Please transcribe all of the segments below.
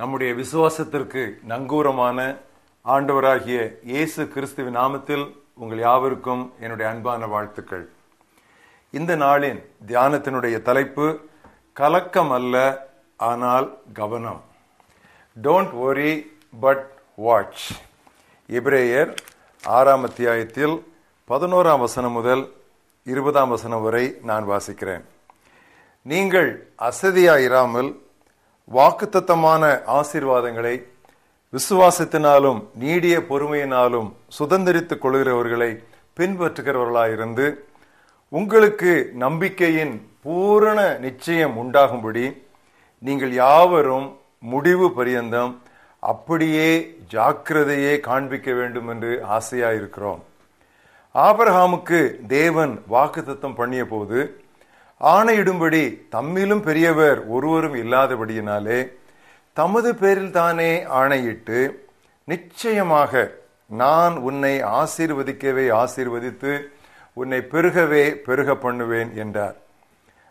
நம்முடைய விசுவாசத்திற்கு நங்கூரமான ஆண்டவராகிய இயேசு கிறிஸ்துவின் நாமத்தில் உங்கள் யாவருக்கும் என்னுடைய அன்பான வாழ்த்துக்கள். இந்த நாளின் தியானத்தினுடைய தலைப்பு கலக்கம் அல்ல ஆனால் கவனம். டோன்ட் ஒரி பட் வாட்ச் எபிரேயர் ஆறாம் அத்தியாயத்தில் பதினோராம் வசனம் முதல் இருபதாம் வசனம் வரை நான் வாசிக்கிறேன். நீங்கள் அசதியாயிராமல் வாக்குத்தத்தமான ஆசீர்வாதங்களை விசுவாசத்தினாலும் நீடிய பொறுமையினாலும் சுதந்திரித்துக் கொள்கிறவர்களை பின்பற்றுகிறவர்களாயிருந்து உங்களுக்கு நம்பிக்கையின் பூரண நிச்சயம் உண்டாகும்படி நீங்கள் யாவரும் முடிவு பரியந்தம் அப்படியே ஜாக்கிரதையே காண்பிக்க வேண்டும் என்று ஆசையாயிருக்கிறோம். ஆபரகாமுக்கு தேவன் வாக்குத்தத்தம் பண்ணிய போது ஆணையிடும்படி தம்மிலும் பெரியவர் ஒருவரும் இல்லாதபடியினாலே தமது பேரில் தானே ஆணையிட்டு நிச்சயமாக நான் உன்னை ஆசீர்வதிக்கவே ஆசீர்வதித்து உன்னை பெருகவே பெருக பண்ணுவேன் என்றார்.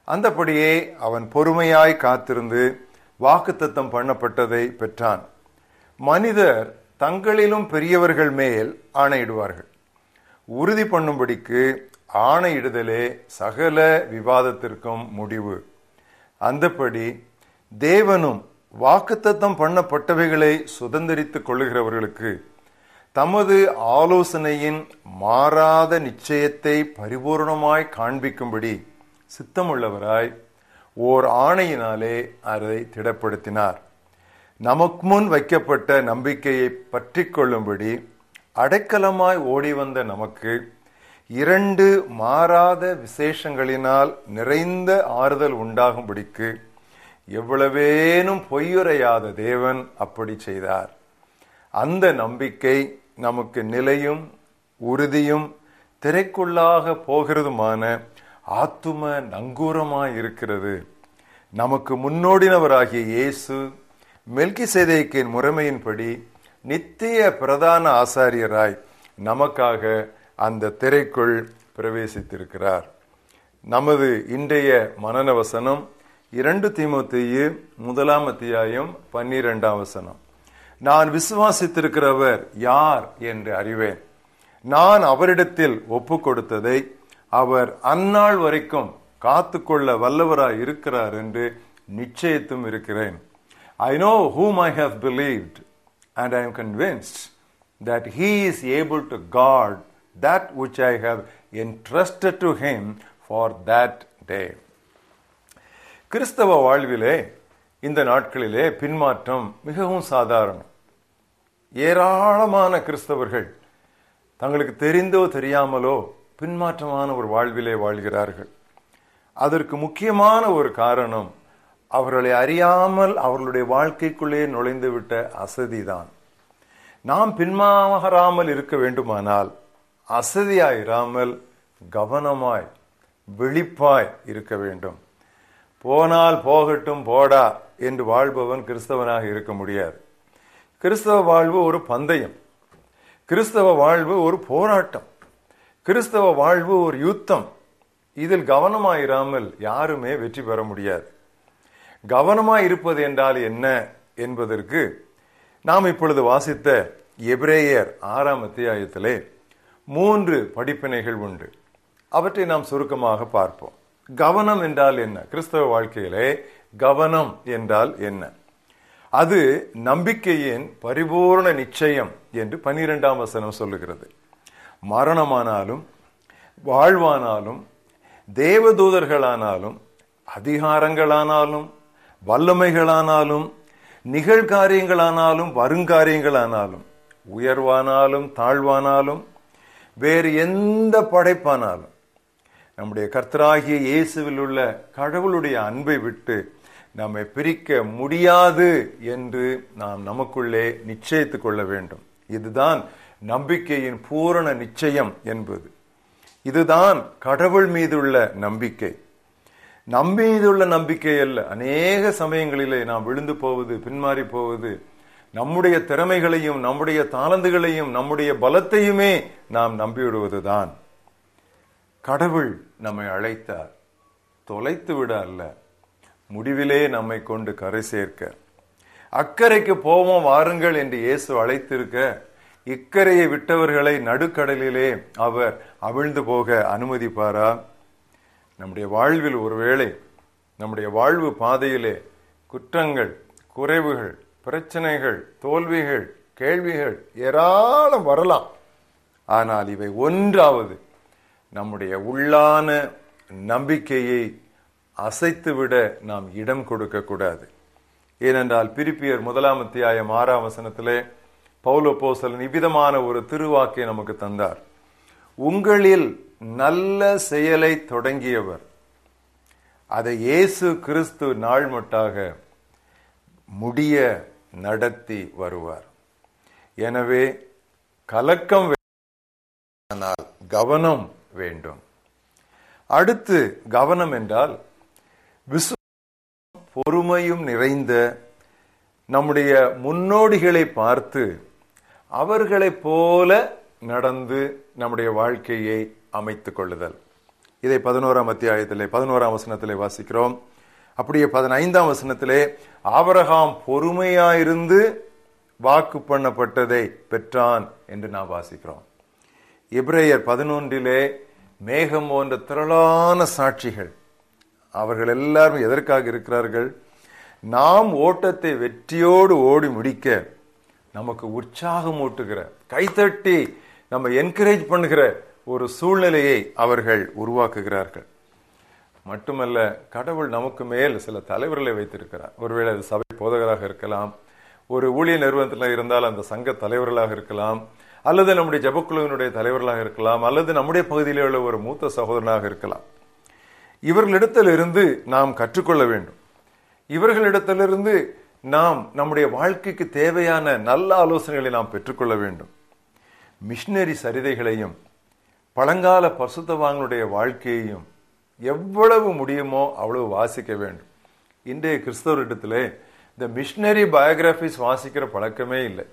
அந்தபடியே அவன் பொறுமையாய் காத்திருந்து வாக்குத்தத்தம் பண்ணப்பட்டதை பெற்றான். மனிதர் தங்களிலும் பெரியவர்கள் மேல் ஆணையிடுவார்கள். உறுதி பண்ணும்படிக்கு ஆணையிடுதலே சகல விவாதத்திற்கும் முடிவு. அந்தபடி தேவனும் வாக்குத்தத்தம் பண்ணப்பட்டவைகளை சுதந்திரித்துக் கொள்ளுகிறவர்களுக்கு தமது ஆலோசனையின் மாறாத நிச்சயத்தை பரிபூர்ணமாய் காண்பிக்கும்படி சித்தமுள்ளவராய் ஓர் ஆணையினாலே அதை திடப்படுத்தினார். நமக்கு முன் வைக்கப்பட்ட நம்பிக்கையை பற்றி கொள்ளும்படி அடைக்கலமாய் ஓடி வந்த நமக்கு இரண்டு மாறாத விசேஷங்களினால் நிறைந்த ஆறுதல் உண்டாகும்படிக்கு எவ்வளவேனும் பொய்யுரையாத தேவன் அப்படி செய்தார். அந்த நம்பிக்கை நமக்கு நிலையும் உறுதியும் திரைக்குள்ளாக போகிறதுமான ஆத்தும நங்கூரமாய் இருக்கிறது நமக்கு முன்னோடினவராகிய இயேசு மெல்கி சேதைக்கின் முறைமையின்படி நித்திய பிரதான ஆசாரியராய் நமக்காக அந்த திரைக்குள் பிரவேசித்திருக்கிறார். நமது இன்றைய மனன வசனம் இரண்டு தீமத்தையு முதலாம் அத்தியாயம் பன்னிரெண்டாம் வசனம். நான் விசுவாசித்திருக்கிறவர் யார் என்று அறிவேன். நான் அவரிடத்தில் ஒப்பு கொடுத்ததை அவர் அந்நாள் வரைக்கும் காத்துக்கொள்ள வல்லவராய் இருக்கிறார் என்று நிச்சயத்தும் இருக்கிறேன். I know whom I have believed and I am convinced that he is able to guard that which I have entrusted to him for that day. கிறிஸ்தவ வாழ்விலே இந்த நாட்களிலே பின்மாற்றம் மிகவும் சாதாரணம். ஏராளமான கிறிஸ்தவர்கள் தங்களுக்கு தெரிந்தோ தெரியாமலோ பின்மாற்றமான ஒரு வாழ்விலே வாழ்கிறார்கள். அதற்கு முக்கியமான ஒரு காரணம் அவர்களை அறியாமல் அவர்களுடைய வாழ்க்கைக்குள்ளே நுழைந்துவிட்ட அசதிதான். நாம் பின்மாறாமல் இருக்க வேண்டுமானால் அசதியாயிராமல் கவனமாய் விழிப்பாய் இருக்க வேண்டும். போனால் போகட்டும் போடா என்று வாழ்பவன் கிறிஸ்தவனாக இருக்க முடியாது. கிறிஸ்தவ வாழ்வு ஒரு பந்தயம். கிறிஸ்தவ வாழ்வு ஒரு போராட்டம். கிறிஸ்தவ வாழ்வு ஒரு யுத்தம். இதில் கவனமாயிராமல் யாருமே வெற்றி பெற முடியாது. கவனமாய் இருப்பது என்றால் என்ன என்பதற்கு நாம் இப்பொழுது வாசித்த எபிரேயர் ஆறாம் அத்தியாயத்திலே மூன்று படிப்பினைகள் உண்டு. அவற்றை நாம் சுருக்கமாக பார்ப்போம். கவனம் என்றால் என்ன? கிறிஸ்தவ வாழ்க்கையிலே கவனம் என்றால் என்ன? அது நம்பிக்கையின் பரிபூர்ண நிச்சயம் என்று பனிரெண்டாம் வசனம் சொல்லுகிறது. மரணமானாலும் வாழ்வானாலும் தேவதூதர்களானாலும் அதிகாரங்களானாலும் வல்லமைகளானாலும் நிகழ்காரியங்களானாலும் வருங்காரியங்களானாலும் உயர்வானாலும் தாழ்வானாலும் வேறு எந்த படைப்பானாலும் நம்முடைய கர்த்தராகிய இயேசுவில் உள்ள கடவுளுடைய அன்பை விட்டு நம்மை பிரிக்க முடியாது என்று நாம் நமக்குள்ளே நிச்சயித்துக் கொள்ள வேண்டும். இதுதான் நம்பிக்கையின் பூரண நிச்சயம் என்பது. இதுதான் கடவுள் மீதுள்ள நம்பிக்கை. நம்மீதுள்ள நம்பிக்கை அல்ல. அநேக சமயங்களிலே நாம் விழுந்து போவது பின்மாறி போவது நம்முடைய திறமைகளையும் நம்முடைய தாளந்துகளையும் நம்முடைய பலத்தையுமே நாம் நம்பிவிடுவதுதான். கடவுள் நம்மை அழைத்தார். தொலைத்து விட அல்ல. முடிவிலே நம்மை கொண்டு கரை சேர்க்க. அக்கறைக்கு போவோம் வாருங்கள் என்று இயேசு அழைத்திருக்க இக்கரையை விட்டவர்களை நடுக்கடலிலே அவர் அவிழ்ந்து போக அனுமதிப்பாரா? நம்முடைய வாழ்வில் ஒருவேளை நம்முடைய வாழ்வு பாதையிலே குற்றங்கள் குறைவுகள் பிரச்சனைகள் தோல்விகள் கேள்விகள் ஏராளம் வரலாம். ஆனால் இவை ஒன்றாவது நம்முடைய உள்ளான நம்பிக்கையை அசைத்துவிட நாம் இடம் கொடுக்க கூடாது. ஏனென்றால் பிரிப்பியர் முதலாம் அத்தியாயம் ஆறாம் வசனத்திலே பௌல போசலன் இவ்விதமான ஒரு திருவாக்கை நமக்கு தந்தார். உங்களில் நல்ல செயலை தொடங்கியவர் அதை இயேசு கிறிஸ்து நாள் மட்டாக முடிய நடத்தி வருவார். எனவே கலக்கம் ஆனால் கவனம் வேண்டும். அடுத்து கவனம் என்றால் விசுவாசம் பொறுமையும் நிறைந்த நம்முடைய முன்னோடிகளை பார்த்து அவர்களைப் போல நடந்து நம்முடைய வாழ்க்கையை அமைத்துக் கொள்ளுதல். இதை பதினோராம் அத்தியாயத்திலே பதினோராம் வசனத்திலே வாசிக்கிறோம். அப்படியே பதினைந்தாம் வசனத்திலே ஆபரகாம் பொறுமையாயிருந்து வாக்கு பண்ணப்பட்டதை பெற்றான் என்று நாம் வாசிக்கிறோம். எப்ரேயர் பதினொன்றிலே மேகம் போன்ற திரளான சாட்சிகள் அவர்கள் எல்லாரும் எதற்காக இருக்கிறார்கள்? நாம் ஓட்டத்தை வெற்றியோடு ஓடி முடிக்க நமக்கு உற்சாகம் ஊட்டுகிற கைத்தட்டி நம்ம என்கரேஜ் பண்ணுகிற ஒரு சூழ்நிலையை அவர்கள் உருவாக்குகிறார்கள். மட்டுமல்ல கடவுள் நமக்கு மேல் சில தலைவர்களை வைத்திருக்கிறார். ஒருவேளை அது சபை போதகராக இருக்கலாம் ஒரு ஊழிய நிறுவனத்தில் இருந்தால் அந்த சங்க தலைவர்களாக இருக்கலாம் அல்லது நம்முடைய ஜபக்குழுவினுடைய தலைவர்களாக இருக்கலாம் அல்லது நம்முடைய பகுதியில் உள்ள ஒரு மூத்த சகோதரனாக இருக்கலாம். இவர்களிடத்திலிருந்து நாம் கற்றுக்கொள்ள வேண்டும். இவர்களிடத்திலிருந்து நாம் நம்முடைய வாழ்க்கைக்கு தேவையான நல்ல ஆலோசனைகளை நாம் பெற்றுக்கொள்ள வேண்டும். மிஷினரி சரிதைகளையும் பழங்கால பசுத்தவாங்களுடைய வாழ்க்கையையும் எவ்வளவு முடியுமோ அவ்வளவு வாசிக்க வேண்டும். இன்றைய கிறிஸ்தவரிடத்திலே இந்த மிஷினரி பயோகிராபிஸ் வாசிக்கிற பழக்கமே இல்லை.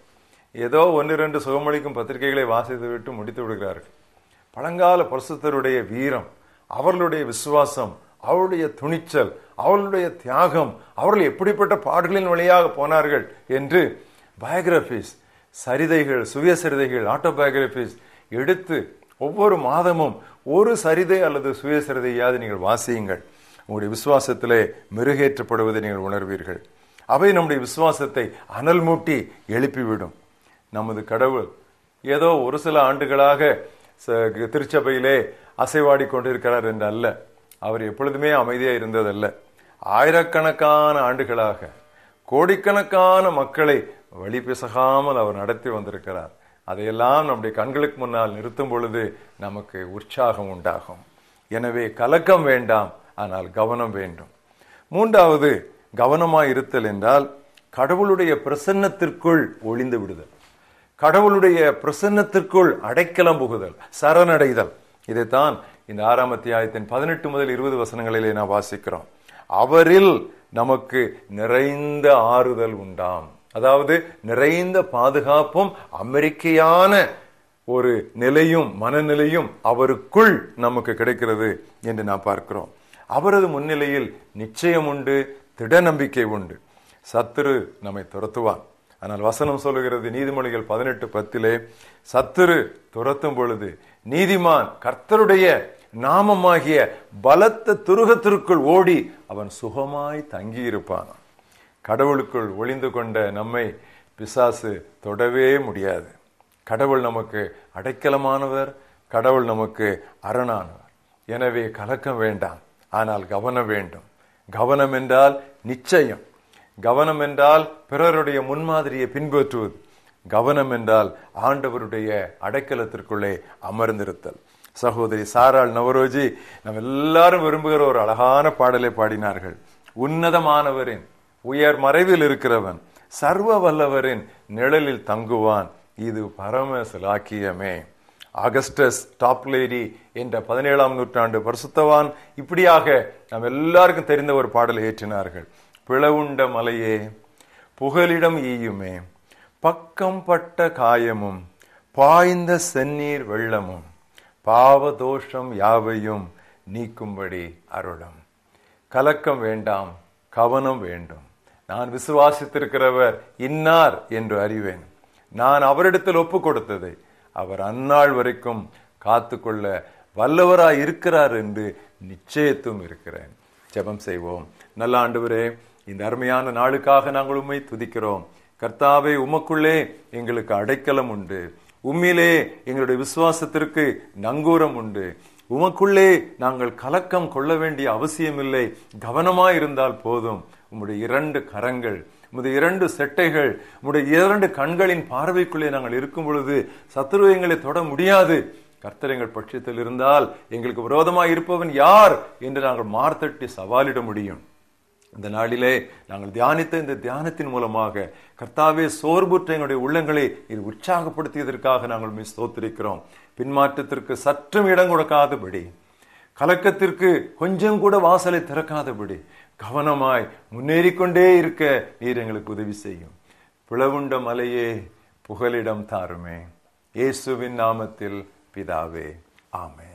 ஏதோ ஒன்று ரெண்டு சுகமளிக்கும் பத்திரிகைகளை வாசித்து விட்டு முடித்து விடுகிறார்கள். பழங்கால பரிசுத்தருடைய வீரம் அவர்களுடைய விசுவாசம் அவருடைய துணிச்சல் அவர்களுடைய தியாகம் அவர்கள் எப்படிப்பட்ட பாடுகளின் வழியாக போனார்கள் என்று பயோகிராபிஸ் சரிதைகள் சுயசரிதைகள் ஆட்டோபயோகிராபிஸ் எடுத்து ஒவ்வொரு மாதமும் ஒரு சரிதை அல்லது சுயசரிதையாவது நீங்கள் வாசியுங்கள். உங்களுடைய விசுவாசத்திலே மெருகேற்றப்படுவதை நீங்கள் உணர்வீர்கள். அவை நம்முடைய விசுவாசத்தை அனல் மூட்டி எழுப்பிவிடும். நமது கடவுள் ஏதோ ஒரு சில ஆண்டுகளாக திருச்சபையிலே அசைவாடி கொண்டிருக்கிறார் என்று அல்ல அவர் எப்பொழுதுமே அமைதியாக இருந்ததல்ல. ஆயிரக்கணக்கான ஆண்டுகளாக கோடிக்கணக்கான மக்களை வழி பிசகாமல் அவர் நடத்தி வந்திருக்கிறார். அதையெல்லாம் நம்முடைய கண்களுக்கு முன்னால் நிறுத்தும் பொழுது நமக்கு உற்சாகம் உண்டாகும். எனவே கலக்கம் வேண்டாம் ஆனால் கவனம் வேண்டும். மூன்றாவது கவனமாக இருத்தல் என்றால் கடவுளுடைய பிரசன்னத்திற்குள் ஒளிந்து விடுதல். கடவுளுடைய பிரசன்னத்திற்குள் அடைக்கலம் புகுதல் சரணடைதல். இதைத்தான் இந்த ஆறாம் அத்தியாயத்தின் பதினெட்டு முதல் இருபது வசனங்களிலே நான் வாசிக்கிறோம். அவரில் நமக்கு நிறைந்த ஆறுதல் உண்டாம். அதாவது நிறைந்த பாதுகாப்பும் அமெரிக்கையான ஒரு நிலையும் மனநிலையும் அவருக்குள் நமக்கு கிடைக்கிறது என்று நாம் பார்க்கிறோம். அவரது முன்னிலையில் நிச்சயம் உண்டு திட நம்பிக்கை உண்டு. சத்துரு நம்மை துரத்துவான். ஆனால் வசனம் சொல்லுகிறது நீதிமொழிகள் பதினெட்டு பத்திலே சத்துரு துரத்தும் பொழுது நீதிமான் கர்த்தருடைய நாமமாகிய பலத்த துருகத்திற்குள் ஓடி அவன் சுகமாய் தங்கியிருப்பான் கடவுளுக்குள் ஒளிந்து கொண்ட நம்மை பிசாசு தொடவே முடியாது. கடவுள் நமக்கு அடைக்கலமானவர் கடவுள் நமக்கு அரணானவர். எனவே கலக்கம் வேண்டாம் ஆனால் கவனம் வேண்டும். கவனம் என்றால் நிச்சயம். கவனம் என்றால் பிறருடைய முன்மாதிரியை பின்பற்றுவது. கவனம் என்றால் ஆண்டவருடைய அடைக்கலத்திற்குள்ளே அமர்ந்திருத்தல். சகோதரி சாராள் நவரோஜி நம்ம எல்லாரும் விரும்புகிற ஒரு அழகான பாடலை பாடினார்கள். உன்னதமானவரின் உயர் மறைவில் இருக்கிறவன் சர்வ வல்லவரின் நிழலில் தங்குவான். இது பரம சிலாக்கியமே ஆகஸ்டஸ் டாப்லேரி என்ற பதினேழாம் நூற்றாண்டு பரிசுத்தவான். இப்படியாக நாம் எல்லாருக்கும் தெரிந்த ஒரு பாடலை ஏற்றினார்கள். பிளவுண்ட மலையே புகலிடம் ஈயுமே பக்கம் பட்ட காயமும் பாய்ந்த செந்நீர் வெள்ளமும் பாவதோஷம் யாவையும் நீக்கும்படி அருளம். கலக்கம் வேண்டாம் கவனம் வேண்டும். நான் விசுவாசித்திருக்கிறவர் இன்னார் என்று அறிவேன். நான் அவரிடத்தில் ஒப்பு கொடுத்ததை அவர் அந்நாள் வரைக்கும் காத்துக்கொள்ள வல்லவராய் இருக்கிறார் என்று நிச்சயத்தும் இருக்கிறேன். ஜெபம் செய்வோம். நல்ல ஆண்டுவரே இந்த அருமையான நாளுக்காக நாங்கள் உண்மை துதிக்கிறோம். கர்த்தாவே உமக்குள்ளே எங்களுக்கு அடைக்கலம் உண்டு. உம்மிலே எங்களுடைய விசுவாசத்திற்கு நங்கூரம் உண்டு. உமக்குள்ளே நாங்கள் கலக்கம் கொள்ள வேண்டிய அவசியமில்லை. கவனமாயிருந்தால் போதும். உம்முடைய இரண்டு கரங்கள் உம்முடைய இரண்டு செட்டைகள் உம்முடைய இரண்டு கண்களின் பார்வைக்குள்ளே நாங்கள் இருக்கும் பொழுது சத்துரு எங்களை தொட முடியாது. கர்த்தர் எங்கள் பட்சத்தில் இருந்தால் எங்களுக்கு விரோதமாக இருப்பவன் யார் என்று நாங்கள் மார்த்தட்டி சவாலிட முடியும். இந்த நாளிலே நாங்கள் தியானித்த இந்த தியானத்தின் மூலமாக கர்த்தாவே சோர்வுற்ற எங்களுடைய உள்ளங்களை இது உற்சாகப்படுத்தியதற்காக நாங்கள் மிஸ் தோத்திருக்கிறோம் பின்மாற்றத்திற்கு சற்றும் இடம் கொடுக்காதபடி கலக்கத்திற்கு கொஞ்சம் கூட வாசலை திறக்காதபடி கவனமாய் முன்னேறிக்கொண்டே இருக்க நீர் எங்களுக்கு உதவி செய்யும். பிளவுண்ட மலையே புகலிடம் தாருமே. இயேசுவின் நாமத்தில் பிதாவே. ஆமே